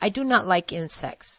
I do not like insects.